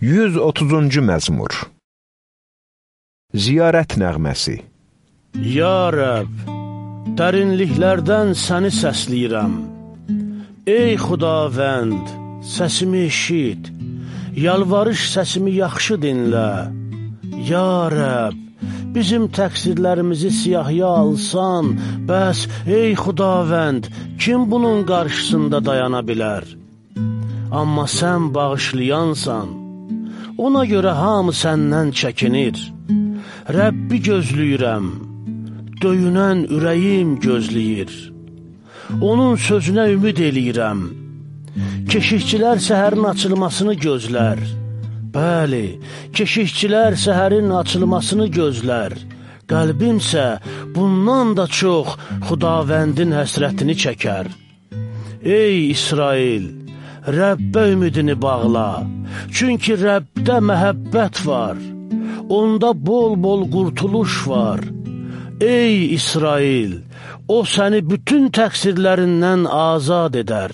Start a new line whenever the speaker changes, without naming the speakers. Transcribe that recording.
130-cu məzmur Ziyarət nəğməsi
Ya Rəb, dərinliklərdən səni səsləyirəm. Ey xudavənd, səsimi eşit, yalvarış səsimi yaxşı dinlə. Ya Rəb, bizim təqsirlərimizi siyahıya alsan, bəs ey xudavənd, kim bunun qarşısında dayana bilər? Amma sən bağışlayansan, Ona görə hamı səndən çəkinir. Rəbbi gözləyirəm, döyünən ürəyim gözləyir. Onun sözünə ümid eləyirəm. Keşikçilər səhərin açılmasını gözlər. Bəli, keşikçilər səhərin açılmasını gözlər. Qəlbimsə bundan da çox xudavəndin həsrətini çəkər. Ey İsrail, Rəbbə ümidini bağla. Çünki Rəbbdə məhəbbət var. Onda bol-bol qurtuluş var. Ey İsrail, o səni bütün təqsirlərindən azad edər.